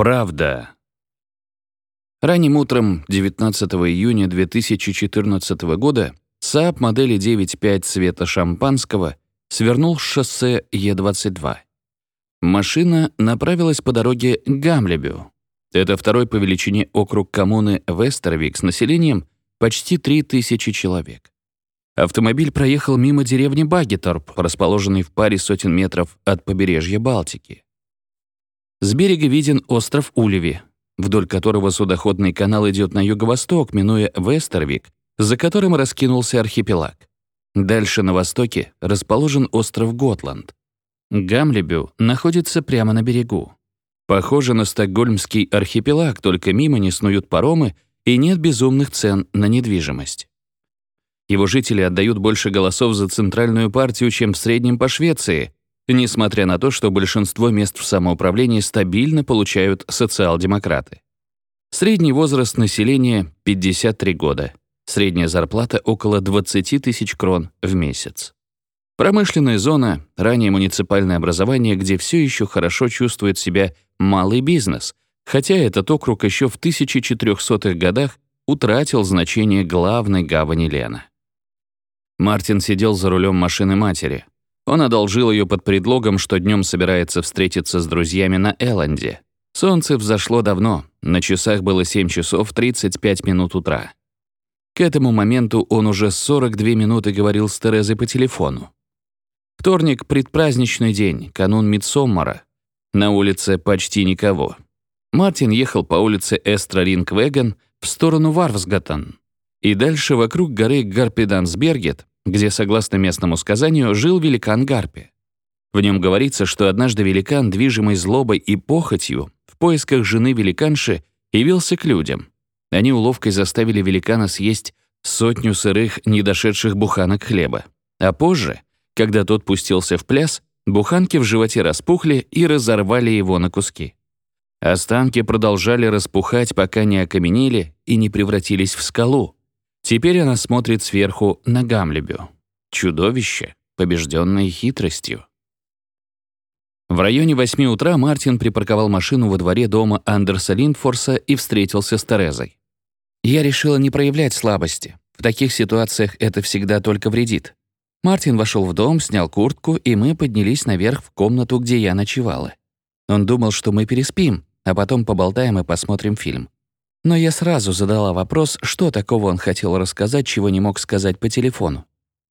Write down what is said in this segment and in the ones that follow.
Правда. Ранним утром 19 июня 2014 года Saab модели 9.5 цвета шампанского свернул с шоссе Е22. Машина направилась по дороге к Гамлебю. Это второй по величине округ коммуны Вестервик с населением почти 3000 человек. Автомобиль проехал мимо деревни Багеторп, расположенной в паре сотен метров от побережья Балтики. С берега виден остров Улеви, вдоль которого судоходный канал идет на юго-восток, минуя Вестервик, за которым раскинулся архипелаг. Дальше на востоке расположен остров Готланд. Гамлебю находится прямо на берегу. Похоже на стокгольмский архипелаг, только мимо не снуют паромы и нет безумных цен на недвижимость. Его жители отдают больше голосов за центральную партию, чем в среднем по Швеции, несмотря на то, что большинство мест в самоуправлении стабильно получают социал-демократы. Средний возраст населения — 53 года. Средняя зарплата — около 20 тысяч крон в месяц. Промышленная зона, ранее муниципальное образование, где все еще хорошо чувствует себя малый бизнес, хотя этот округ еще в 1400-х годах утратил значение главной гавани Лена. Мартин сидел за рулем машины матери. Он одолжил ее под предлогом, что днем собирается встретиться с друзьями на Элленде. Солнце взошло давно, на часах было 7 часов 35 минут утра. К этому моменту он уже 42 минуты говорил с Терезой по телефону. Вторник — предпраздничный день, канун Мидсоммара. На улице почти никого. Мартин ехал по улице Эстра Рингвеген в сторону Варвсгаттен. И дальше вокруг горы Гарпедансбергет где, согласно местному сказанию, жил великан Гарпи. В нем говорится, что однажды великан, движимый злобой и похотью, в поисках жены великанши, явился к людям. Они уловкой заставили великана съесть сотню сырых, недошедших буханок хлеба. А позже, когда тот пустился в пляс, буханки в животе распухли и разорвали его на куски. Останки продолжали распухать, пока не окаменели и не превратились в скалу, Теперь она смотрит сверху на Гамлебю. Чудовище, побежденное хитростью. В районе восьми утра Мартин припарковал машину во дворе дома Андерса Линдфорса и встретился с Терезой. «Я решила не проявлять слабости. В таких ситуациях это всегда только вредит». Мартин вошел в дом, снял куртку, и мы поднялись наверх в комнату, где я ночевала. Он думал, что мы переспим, а потом поболтаем и посмотрим фильм. Но я сразу задала вопрос, что такого он хотел рассказать, чего не мог сказать по телефону.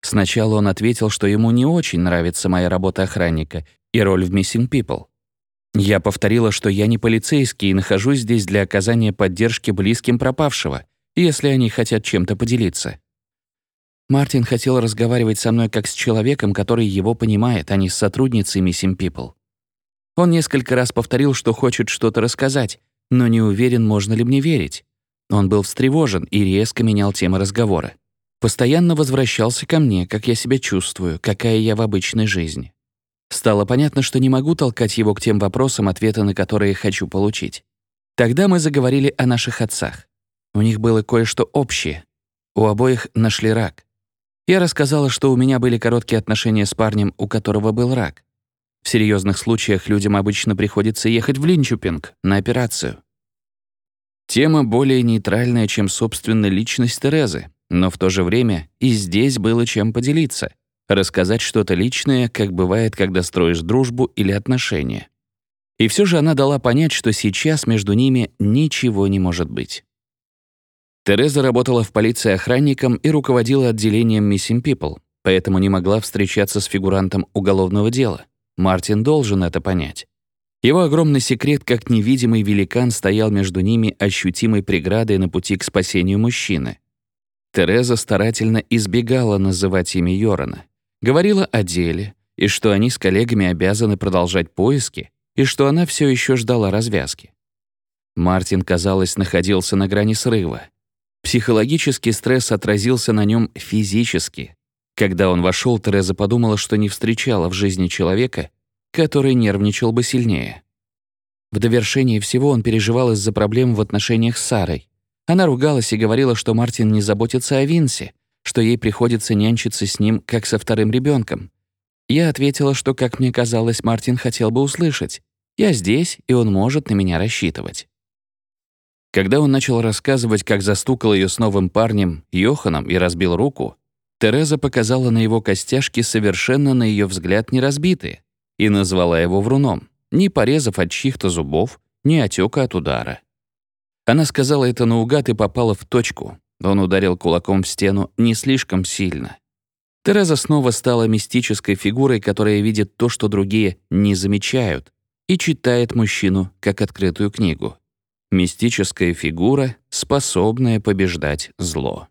Сначала он ответил, что ему не очень нравится моя работа охранника и роль в Missing People. Я повторила, что я не полицейский и нахожусь здесь для оказания поддержки близким пропавшего, если они хотят чем-то поделиться. Мартин хотел разговаривать со мной как с человеком, который его понимает, а не с сотрудницей Missing People. Он несколько раз повторил, что хочет что-то рассказать, но не уверен, можно ли мне верить. Он был встревожен и резко менял темы разговора. Постоянно возвращался ко мне, как я себя чувствую, какая я в обычной жизни. Стало понятно, что не могу толкать его к тем вопросам, ответы на которые хочу получить. Тогда мы заговорили о наших отцах. У них было кое-что общее. У обоих нашли рак. Я рассказала, что у меня были короткие отношения с парнем, у которого был рак. В серьезных случаях людям обычно приходится ехать в Линчупинг на операцию. Тема более нейтральная, чем собственная личность Терезы, но в то же время и здесь было чем поделиться, рассказать что-то личное, как бывает, когда строишь дружбу или отношения. И все же она дала понять, что сейчас между ними ничего не может быть. Тереза работала в полиции охранником и руководила отделением Missing People, поэтому не могла встречаться с фигурантом уголовного дела. Мартин должен это понять. Его огромный секрет, как невидимый великан, стоял между ними ощутимой преградой на пути к спасению мужчины. Тереза старательно избегала называть имя Йорона. Говорила о деле, и что они с коллегами обязаны продолжать поиски, и что она все еще ждала развязки. Мартин, казалось, находился на грани срыва. Психологический стресс отразился на нем физически, когда он вошел, Тереза подумала, что не встречала в жизни человека, который нервничал бы сильнее. В довершении всего он переживал из-за проблем в отношениях с Сарой. Она ругалась и говорила, что Мартин не заботится о Винсе, что ей приходится нянчиться с ним, как со вторым ребенком. Я ответила, что, как мне казалось, Мартин хотел бы услышать. Я здесь, и он может на меня рассчитывать. Когда он начал рассказывать, как застукал ее с новым парнем Йоханом и разбил руку, Тереза показала на его костяшки совершенно, на ее взгляд, не разбитые и назвала его вруном, ни порезов от чьих-то зубов, ни отека от удара. Она сказала это наугад и попала в точку. Он ударил кулаком в стену не слишком сильно. Тереза снова стала мистической фигурой, которая видит то, что другие не замечают, и читает мужчину как открытую книгу. Мистическая фигура, способная побеждать зло.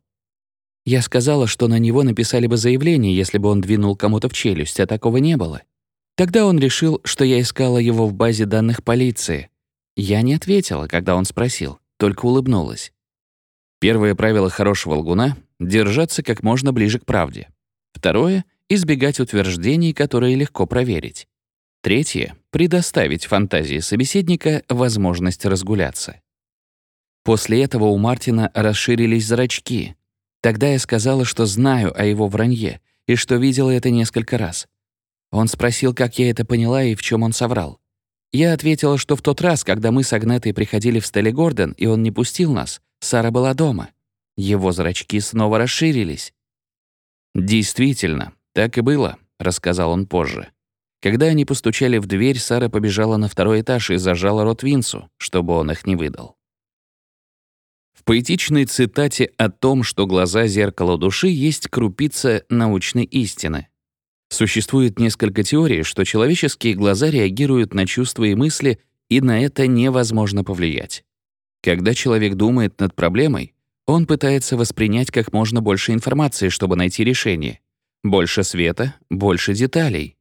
Я сказала, что на него написали бы заявление, если бы он двинул кому-то в челюсть, а такого не было. Тогда он решил, что я искала его в базе данных полиции. Я не ответила, когда он спросил, только улыбнулась. Первое правило хорошего лгуна — держаться как можно ближе к правде. Второе — избегать утверждений, которые легко проверить. Третье — предоставить фантазии собеседника возможность разгуляться. После этого у Мартина расширились зрачки. Тогда я сказала, что знаю о его вранье и что видела это несколько раз. Он спросил, как я это поняла и в чем он соврал. Я ответила, что в тот раз, когда мы с Агнетой приходили в Стелли Гордон, и он не пустил нас, Сара была дома. Его зрачки снова расширились. «Действительно, так и было», — рассказал он позже. Когда они постучали в дверь, Сара побежала на второй этаж и зажала рот Винсу, чтобы он их не выдал. В поэтичной цитате о том, что глаза — зеркало души, есть крупица научной истины. Существует несколько теорий, что человеческие глаза реагируют на чувства и мысли, и на это невозможно повлиять. Когда человек думает над проблемой, он пытается воспринять как можно больше информации, чтобы найти решение. Больше света, больше деталей.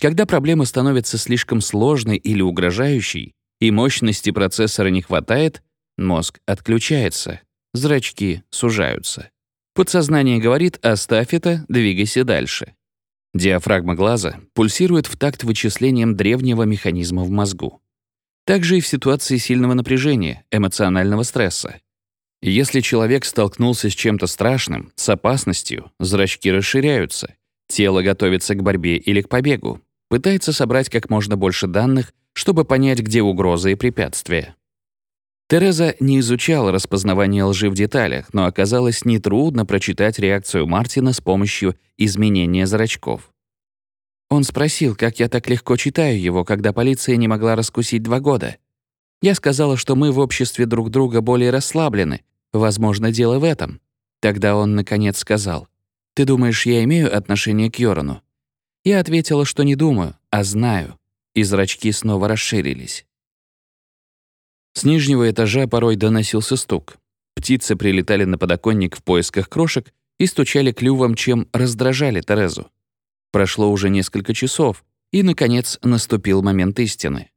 Когда проблема становится слишком сложной или угрожающей, и мощности процессора не хватает, мозг отключается, зрачки сужаются. Подсознание говорит «оставь это, двигайся дальше». Диафрагма глаза пульсирует в такт вычислением древнего механизма в мозгу. Также и в ситуации сильного напряжения, эмоционального стресса. Если человек столкнулся с чем-то страшным, с опасностью, зрачки расширяются, тело готовится к борьбе или к побегу, пытается собрать как можно больше данных, чтобы понять, где угрозы и препятствия. Тереза не изучала распознавание лжи в деталях, но оказалось нетрудно прочитать реакцию Мартина с помощью изменения зрачков. Он спросил, как я так легко читаю его, когда полиция не могла раскусить два года. Я сказала, что мы в обществе друг друга более расслаблены. Возможно, дело в этом. Тогда он, наконец, сказал, «Ты думаешь, я имею отношение к Йорану?» Я ответила, что не думаю, а знаю. И зрачки снова расширились. С нижнего этажа порой доносился стук. Птицы прилетали на подоконник в поисках крошек и стучали клювом, чем раздражали Терезу. Прошло уже несколько часов, и, наконец, наступил момент истины.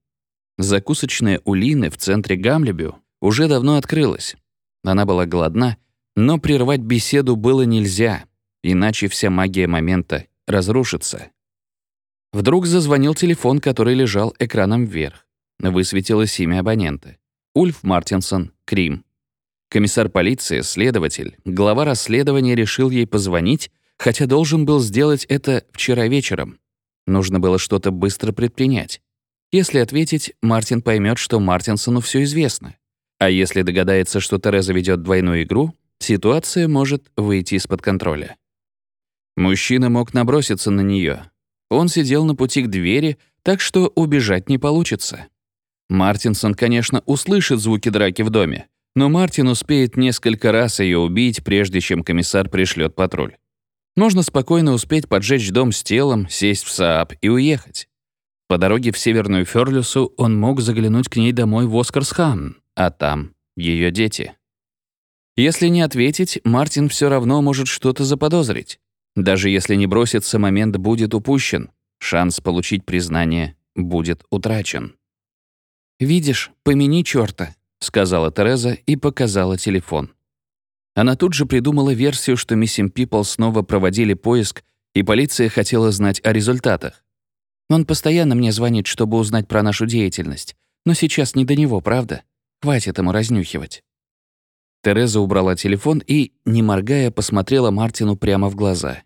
Закусочная у Лины в центре Гамлебю уже давно открылась. Она была голодна, но прервать беседу было нельзя, иначе вся магия момента разрушится. Вдруг зазвонил телефон, который лежал экраном вверх. Высветилось имя абонента. Ульф Мартинсон, Крим. Комиссар полиции, следователь, глава расследования решил ей позвонить, хотя должен был сделать это вчера вечером. Нужно было что-то быстро предпринять. Если ответить, Мартин поймет, что Мартинсону все известно. А если догадается, что Тереза ведет двойную игру, ситуация может выйти из-под контроля. Мужчина мог наброситься на нее, он сидел на пути к двери, так что убежать не получится. Мартинсон, конечно, услышит звуки драки в доме, но Мартин успеет несколько раз ее убить, прежде чем комиссар пришлет патруль. Можно спокойно успеть поджечь дом с телом, сесть в Сааб и уехать. По дороге в Северную Ферлюсу он мог заглянуть к ней домой в Оскарсхан, а там ее дети. Если не ответить, Мартин все равно может что-то заподозрить. Даже если не бросится, момент будет упущен. Шанс получить признание будет утрачен. «Видишь, помяни чёрта», — сказала Тереза и показала телефон. Она тут же придумала версию, что Missing People снова проводили поиск, и полиция хотела знать о результатах. Он постоянно мне звонит, чтобы узнать про нашу деятельность. Но сейчас не до него, правда? Хватит ему разнюхивать. Тереза убрала телефон и, не моргая, посмотрела Мартину прямо в глаза.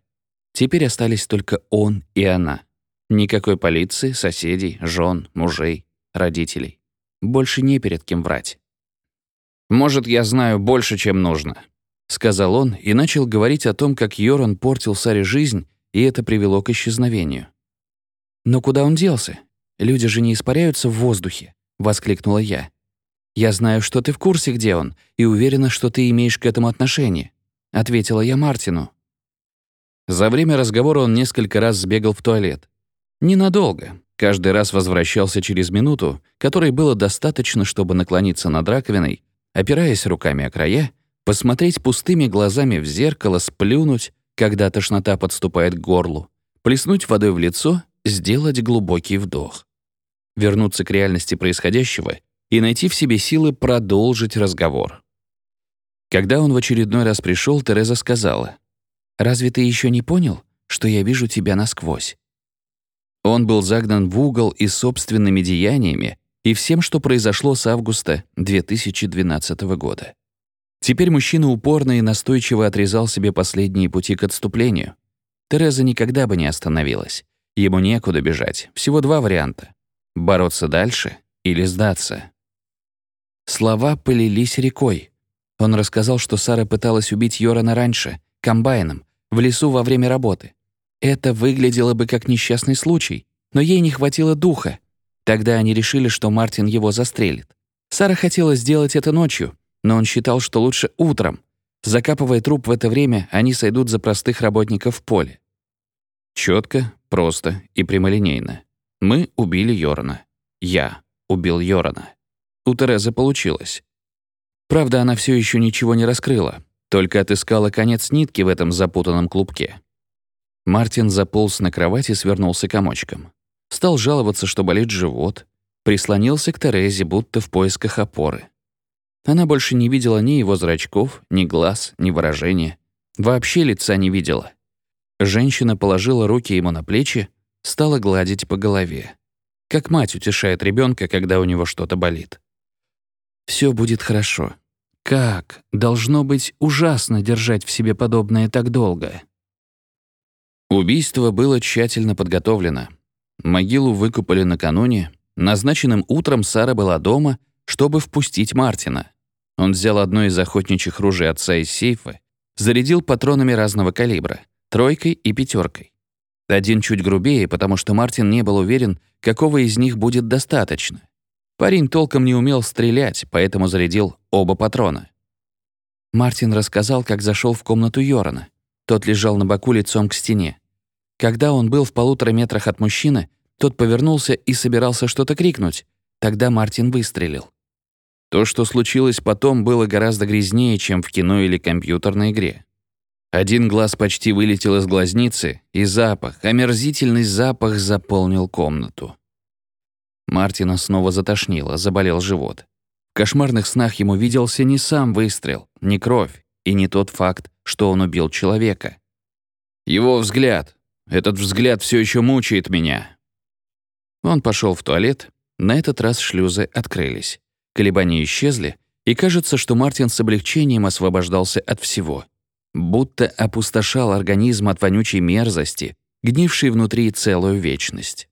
Теперь остались только он и она. Никакой полиции, соседей, жен, мужей. родителей. Больше не перед кем врать. «Может, я знаю больше, чем нужно», — сказал он и начал говорить о том, как Йоран портил Саре жизнь, и это привело к исчезновению. «Но куда он делся? Люди же не испаряются в воздухе», — воскликнула я. «Я знаю, что ты в курсе, где он, и уверена, что ты имеешь к этому отношение», — ответила я Мартину. За время разговора он несколько раз сбегал в туалет. Ненадолго. Каждый раз возвращался через минуту, которой было достаточно, чтобы наклониться над раковиной, опираясь руками о края, посмотреть пустыми глазами в зеркало, сплюнуть, когда тошнота подступает к горлу, плеснуть водой в лицо, сделать глубокий вдох. Вернуться к реальности происходящего и найти в себе силы продолжить разговор. Когда он в очередной раз пришел, Тереза сказала, Разве ты еще не понял, что я вижу тебя насквозь?» Он был загнан в угол и собственными деяниями, и всем, что произошло с августа 2012 года. Теперь мужчина упорно и настойчиво отрезал себе последние пути к отступлению. Тереза никогда бы не остановилась. Ему некуда бежать. Всего два варианта. Бороться дальше или сдаться. Слова полились рекой. Он рассказал, что Сара пыталась убить Йорана раньше, комбайном, в лесу во время работы. Это выглядело бы как несчастный случай, но ей не хватило духа. Тогда они решили, что Мартин его застрелит. Сара хотела сделать это ночью, но он считал, что лучше утром. Закапывая труп в это время, они сойдут за простых работников в поле. Четко, просто и прямолинейно. Мы убили Йорна. Я убил Йорна. У Терезы получилось. Правда, она все еще ничего не раскрыла. Только отыскала конец нитки в этом запутанном клубке. Мартин заполз на кровать и свернулся комочком. Стал жаловаться, что болит живот. Прислонился к Терезе, будто в поисках опоры. Она больше не видела ни его зрачков, ни глаз, ни выражения. Вообще лица не видела. Женщина положила руки ему на плечи, стала гладить по голове. Как мать утешает ребенка, когда у него что-то болит. Все будет хорошо. Как? Должно быть ужасно держать в себе подобное так долго. Убийство было тщательно подготовлено. Могилу выкупали накануне. Назначенным утром Сара была дома, чтобы впустить Мартина. Он взял одно из охотничьих ружей отца из сейфа, зарядил патронами разного калибра, тройкой и пятеркой. Один чуть грубее, потому что Мартин не был уверен, какого из них будет достаточно. Парень толком не умел стрелять, поэтому зарядил оба патрона. Мартин рассказал, как зашел в комнату Йорана. Тот лежал на боку лицом к стене. Когда он был в полутора метрах от мужчины, тот повернулся и собирался что-то крикнуть. Тогда Мартин выстрелил. То, что случилось потом, было гораздо грязнее, чем в кино или компьютерной игре. Один глаз почти вылетел из глазницы, и запах, омерзительный запах заполнил комнату. Мартина снова затошнило, заболел живот. В кошмарных снах ему виделся не сам выстрел, не кровь и не тот факт, что он убил человека. Его взгляд. Этот взгляд все еще мучает меня. Он пошел в туалет. На этот раз шлюзы открылись. Колебания исчезли, и кажется, что Мартин с облегчением освобождался от всего. Будто опустошал организм от вонючей мерзости, гнившей внутри целую вечность.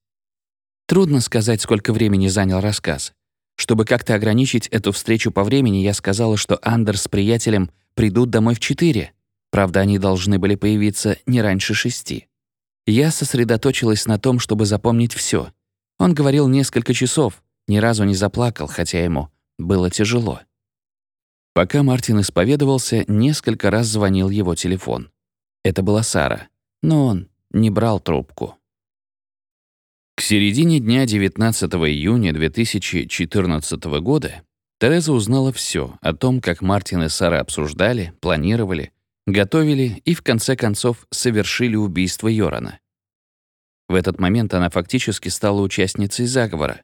Трудно сказать, сколько времени занял рассказ. Чтобы как-то ограничить эту встречу по времени, я сказала, что Андер с приятелем придут домой в четыре. Правда, они должны были появиться не раньше шести. Я сосредоточилась на том, чтобы запомнить все. Он говорил несколько часов, ни разу не заплакал, хотя ему было тяжело. Пока Мартин исповедовался, несколько раз звонил его телефон. Это была Сара, но он не брал трубку. К середине дня 19 июня 2014 года Тереза узнала все о том, как Мартин и Сара обсуждали, планировали, готовили и, в конце концов, совершили убийство Йорана. В этот момент она фактически стала участницей заговора.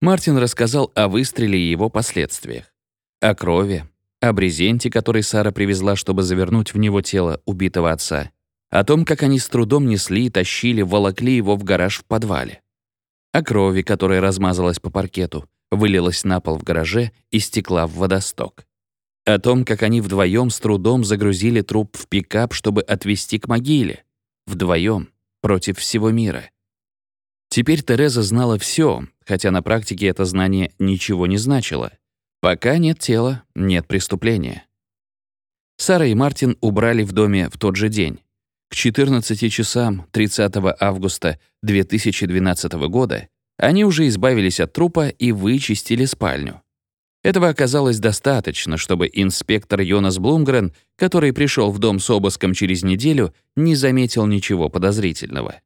Мартин рассказал о выстреле и его последствиях, о крови, о брезенте, который Сара привезла, чтобы завернуть в него тело убитого отца, о том, как они с трудом несли, тащили, волокли его в гараж в подвале. О крови, которая размазалась по паркету, вылилась на пол в гараже и стекла в водосток. О том, как они вдвоем с трудом загрузили труп в пикап, чтобы отвезти к могиле. Вдвоем, против всего мира. Теперь Тереза знала все, хотя на практике это знание ничего не значило. Пока нет тела, нет преступления. Сара и Мартин убрали в доме в тот же день. К 14 часам 30 августа 2012 года они уже избавились от трупа и вычистили спальню. Этого оказалось достаточно, чтобы инспектор Йонас Блумгрен, который пришел в дом с обыском через неделю, не заметил ничего подозрительного.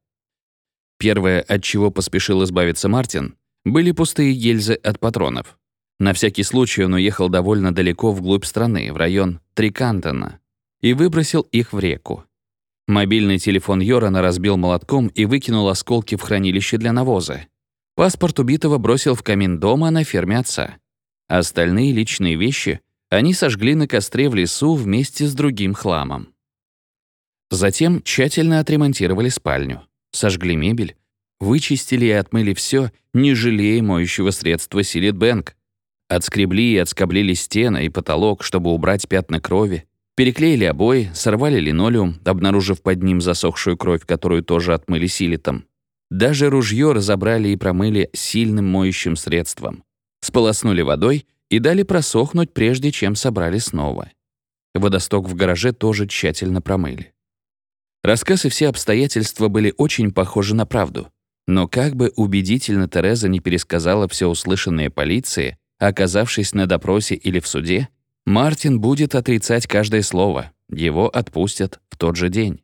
Первое, от чего поспешил избавиться Мартин, были пустые гильзы от патронов. На всякий случай он уехал довольно далеко вглубь страны, в район Трикантона, и выбросил их в реку. Мобильный телефон Йорана разбил молотком и выкинул осколки в хранилище для навоза. Паспорт убитого бросил в камин дома на ферме отца. Остальные личные вещи они сожгли на костре в лесу вместе с другим хламом. Затем тщательно отремонтировали спальню, сожгли мебель, вычистили и отмыли все, не жалея моющего средства Силит Бэнк. Отскребли и отскоблили стены и потолок, чтобы убрать пятна крови, переклеили обои, сорвали линолеум, обнаружив под ним засохшую кровь, которую тоже отмыли силитом. Даже ружье разобрали и промыли сильным моющим средством сполоснули водой и дали просохнуть, прежде чем собрали снова. Водосток в гараже тоже тщательно промыли. Рассказ и все обстоятельства были очень похожи на правду. Но как бы убедительно Тереза не пересказала все услышанное полиции, оказавшись на допросе или в суде, Мартин будет отрицать каждое слово, его отпустят в тот же день.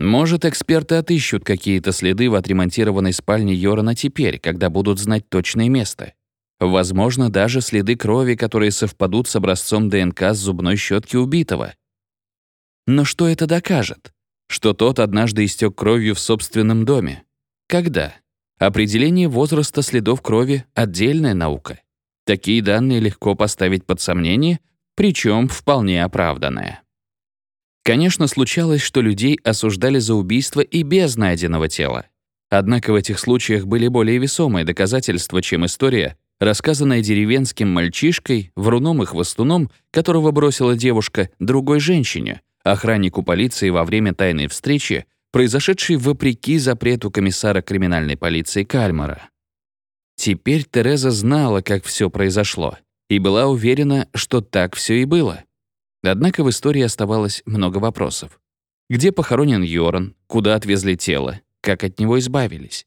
Может, эксперты отыщут какие-то следы в отремонтированной спальне Йорана теперь, когда будут знать точное место. Возможно, даже следы крови, которые совпадут с образцом ДНК с зубной щетки убитого. Но что это докажет? Что тот однажды истек кровью в собственном доме. Когда? Определение возраста следов крови — отдельная наука. Такие данные легко поставить под сомнение, причем вполне оправданное. Конечно, случалось, что людей осуждали за убийство и без найденного тела. Однако в этих случаях были более весомые доказательства, чем история, рассказанная деревенским мальчишкой, вруном и хвостуном, которого бросила девушка другой женщине, охраннику полиции во время тайной встречи, произошедшей вопреки запрету комиссара криминальной полиции Кальмара. Теперь Тереза знала, как все произошло, и была уверена, что так все и было. Однако в истории оставалось много вопросов. Где похоронен Йоран? Куда отвезли тело? Как от него избавились?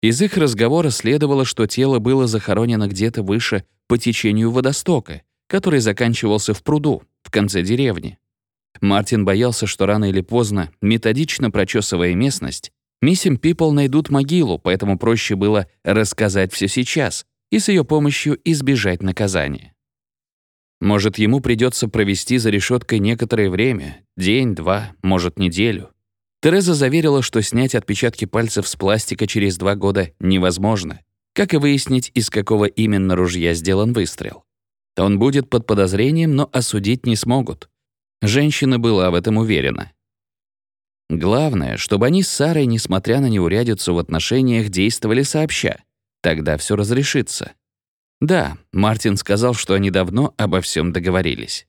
Из их разговора следовало, что тело было захоронено где-то выше по течению водостока, который заканчивался в пруду, в конце деревни. Мартин боялся, что рано или поздно, методично прочесывая местность, Миссим Пипл найдут могилу, поэтому проще было рассказать все сейчас и с ее помощью избежать наказания. Может, ему придется провести за решеткой некоторое время, день, два, может, неделю. Тереза заверила, что снять отпечатки пальцев с пластика через два года невозможно, как и выяснить, из какого именно ружья сделан выстрел. Он будет под подозрением, но осудить не смогут. Женщина была в этом уверена. Главное, чтобы они с Сарой, несмотря на неурядицу в отношениях, действовали сообща. Тогда все разрешится. Да, Мартин сказал, что они давно обо всем договорились.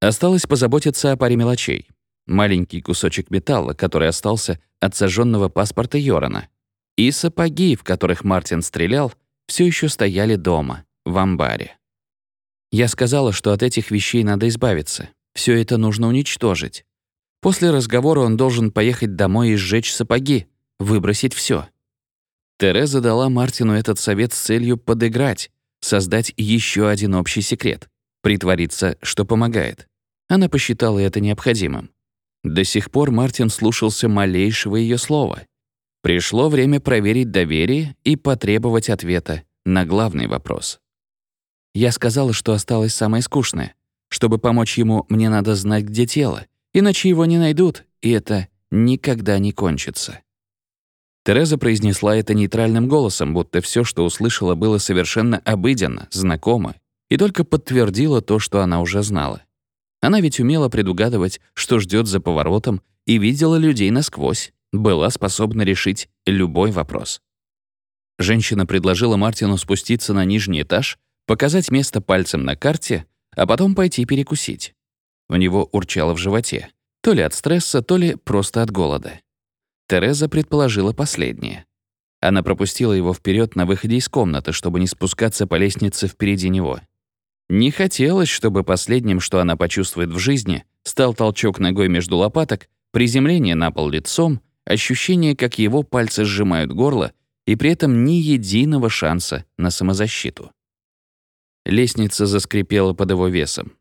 Осталось позаботиться о паре мелочей маленький кусочек металла, который остался от сожженного паспорта Йорана, и сапоги, в которых Мартин стрелял, все еще стояли дома, в амбаре. Я сказала, что от этих вещей надо избавиться. Все это нужно уничтожить. После разговора он должен поехать домой и сжечь сапоги, выбросить все. Тереза дала Мартину этот совет с целью подыграть, создать еще один общий секрет, притвориться, что помогает. Она посчитала это необходимым. До сих пор Мартин слушался малейшего ее слова. Пришло время проверить доверие и потребовать ответа на главный вопрос. Я сказала, что осталось самое скучное. Чтобы помочь ему, мне надо знать, где тело, иначе его не найдут, и это никогда не кончится. Тереза произнесла это нейтральным голосом, будто все, что услышала, было совершенно обыденно, знакомо, и только подтвердила то, что она уже знала. Она ведь умела предугадывать, что ждет за поворотом, и видела людей насквозь, была способна решить любой вопрос. Женщина предложила Мартину спуститься на нижний этаж, показать место пальцем на карте, а потом пойти перекусить. У него урчало в животе, то ли от стресса, то ли просто от голода. Тереза предположила последнее. Она пропустила его вперед на выходе из комнаты, чтобы не спускаться по лестнице впереди него. Не хотелось, чтобы последним, что она почувствует в жизни, стал толчок ногой между лопаток, приземление на пол лицом, ощущение, как его пальцы сжимают горло, и при этом ни единого шанса на самозащиту. Лестница заскрипела под его весом.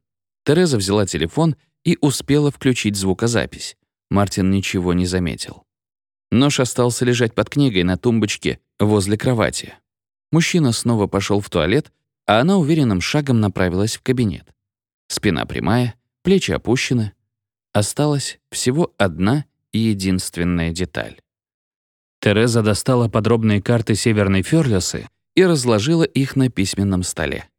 Тереза взяла телефон и успела включить звукозапись. Мартин ничего не заметил. Нож остался лежать под книгой на тумбочке возле кровати. Мужчина снова пошел в туалет, а она уверенным шагом направилась в кабинет. Спина прямая, плечи опущены. Осталась всего одна и единственная деталь. Тереза достала подробные карты Северной Фёрлисы и разложила их на письменном столе.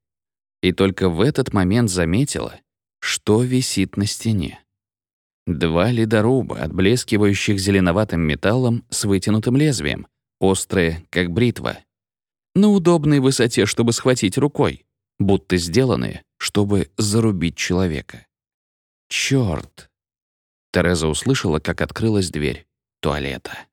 И только в этот момент заметила, что висит на стене. Два ледоруба, отблескивающих зеленоватым металлом с вытянутым лезвием, острые, как бритва. На удобной высоте, чтобы схватить рукой, будто сделанные, чтобы зарубить человека. Чёрт! Тереза услышала, как открылась дверь туалета.